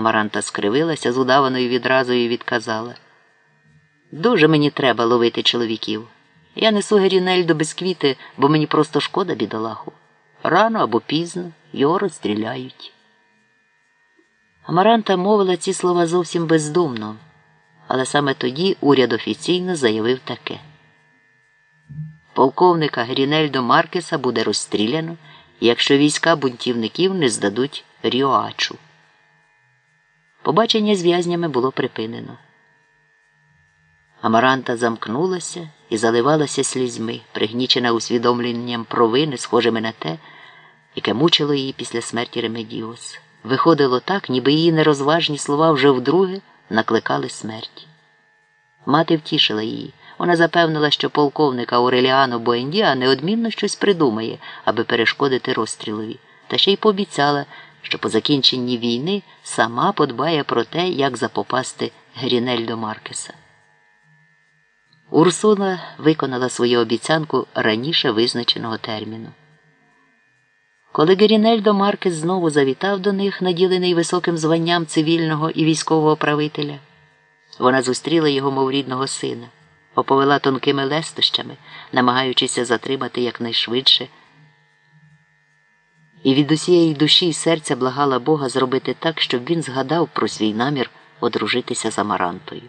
Амаранта скривилася з удаваною відразою і відказала. Дуже мені треба ловити чоловіків. Я несу Герінель до безквіти, бо мені просто шкода бідолаху. Рано або пізно його розстріляють. Амаранта мовила ці слова зовсім бездумно, але саме тоді уряд офіційно заявив таке. Полковника Грінельдо Маркеса буде розстріляно, якщо війська бунтівників не здадуть Ріоачу. Побачення з в'язнями було припинено. Амаранта замкнулася і заливалася слізьми, пригнічена усвідомленням провини, схожими на те, яке мучило її після смерті Ремедіус. Виходило так, ніби її нерозважні слова вже вдруге накликали смерть. Мати втішила її. Вона запевнила, що полковник Ауреліано Боендіа неодмінно щось придумає, аби перешкодити розстрілові, та ще й пообіцяла, що по закінченні війни сама подбає про те, як запопасти Грінельдо Маркеса. Урсула виконала свою обіцянку раніше визначеного терміну. Коли Герінельдо Маркес знову завітав до них, наділений високим званням цивільного і військового правителя, вона зустріла його мов рідного сина, оповела тонкими лестощами, намагаючися затримати якнайшвидше, і від усієї душі і серця благала Бога зробити так, щоб він згадав про свій намір одружитися з Амарантою.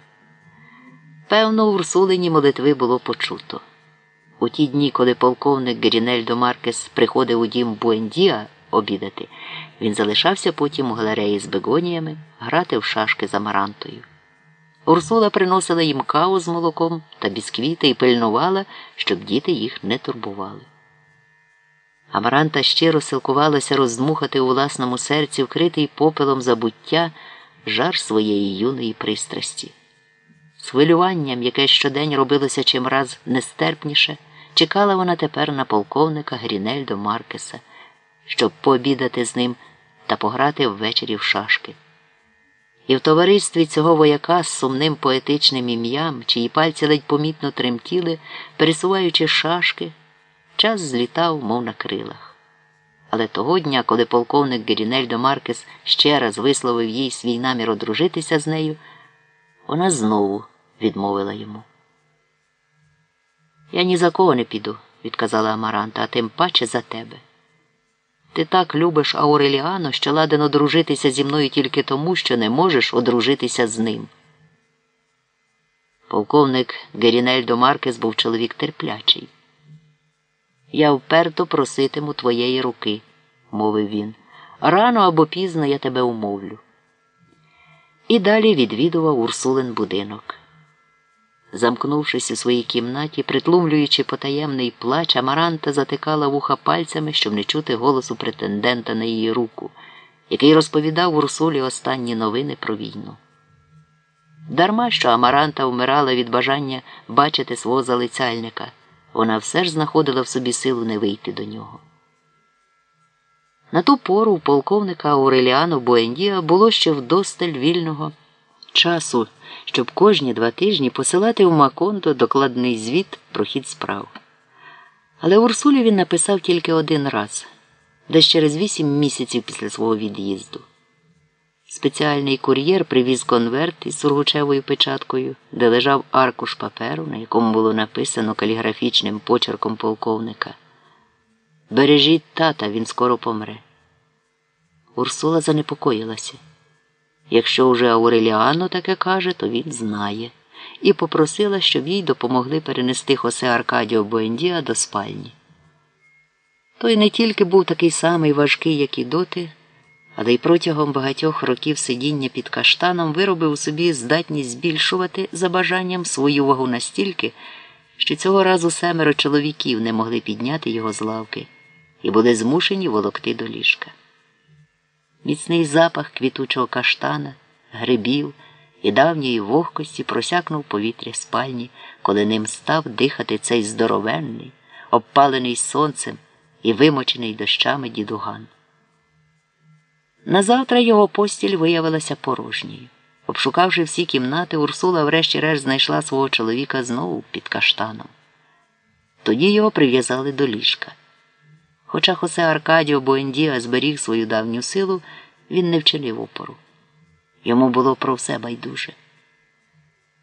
Певно, у Урсулині молитви було почуто. У ті дні, коли полковник Герінельдо Маркес приходив у дім Буендіа обідати, він залишався потім у галереї з бегоніями грати в шашки з Амарантою. Урсула приносила їм каву з молоком та бісквіти і пильнувала, щоб діти їх не турбували. Амаранта щиро силкувалася роздмухати у власному серці вкритий попелом забуття жар своєї юної пристрасті. З хвилюванням, яке щодень робилося чимраз нестерпніше, чекала вона тепер на полковника Грінельдо Маркеса, щоб пообідати з ним та пограти ввечері в шашки. І в товаристві цього вояка з сумним поетичним ім'ям, чиї пальці ледь помітно тремтіли, пересуваючи шашки, час злітав, мов на крилах. Але того дня, коли полковник Герінельдо Маркес ще раз висловив їй свій намір одружитися з нею, вона знову відмовила йому. Я ні за кого не піду, відказала Амаранта, а тим паче за тебе. Ти так любиш Ауреліано, що ладен одружитися зі мною тільки тому, що не можеш одружитися з ним. Полковник Герінельдо Маркес був чоловік терплячий. Я вперто проситиму твоєї руки, мовив він. Рано або пізно я тебе умовлю. І далі відвідував Урсулин будинок. Замкнувшись у своїй кімнаті, притлумлюючи потаємний плач, Амаранта затикала вуха пальцями, щоб не чути голосу претендента на її руку, який розповідав Урсулі останні новини про війну. Дарма що Амаранта вмирала від бажання бачити свого залицяльника, вона все ж знаходила в собі силу не вийти до нього. На ту пору у полковника Ауреліано Буендіа було ще вдосталь вільного часу, щоб кожні два тижні посилати в Макондо докладний звіт про хід справ. Але Урсулі він написав тільки один раз, десь через вісім місяців після свого від'їзду. Спеціальний кур'єр привіз конверт із сургучевою печаткою, де лежав аркуш паперу, на якому було написано каліграфічним почерком полковника. Бережіть тата, він скоро помре. Урсула занепокоїлася. Якщо уже Ауреліано таке каже, то він знає, і попросила, щоб їй допомогли перенести Хосе Аркадіо Буендіа до спальні. Той не тільки був такий самий важкий, як і доти, але й протягом багатьох років сидіння під каштаном виробив у собі здатність збільшувати за бажанням свою вагу настільки, що цього разу семеро чоловіків не могли підняти його з лавки і були змушені волокти до ліжка. Міцний запах квітучого каштана, грибів і давньої вогкості просякнув повітря спальні, коли ним став дихати цей здоровенний, обпалений сонцем і вимочений дощами дідуган. Назавтра його постіль виявилася порожньою. Обшукавши всі кімнати, Урсула врешті-решт знайшла свого чоловіка знову під каштаном. Тоді його прив'язали до ліжка. Хоча Хосе Аркадіо Боендіа зберіг свою давню силу, він не вчинив опору. Йому було про все байдуже.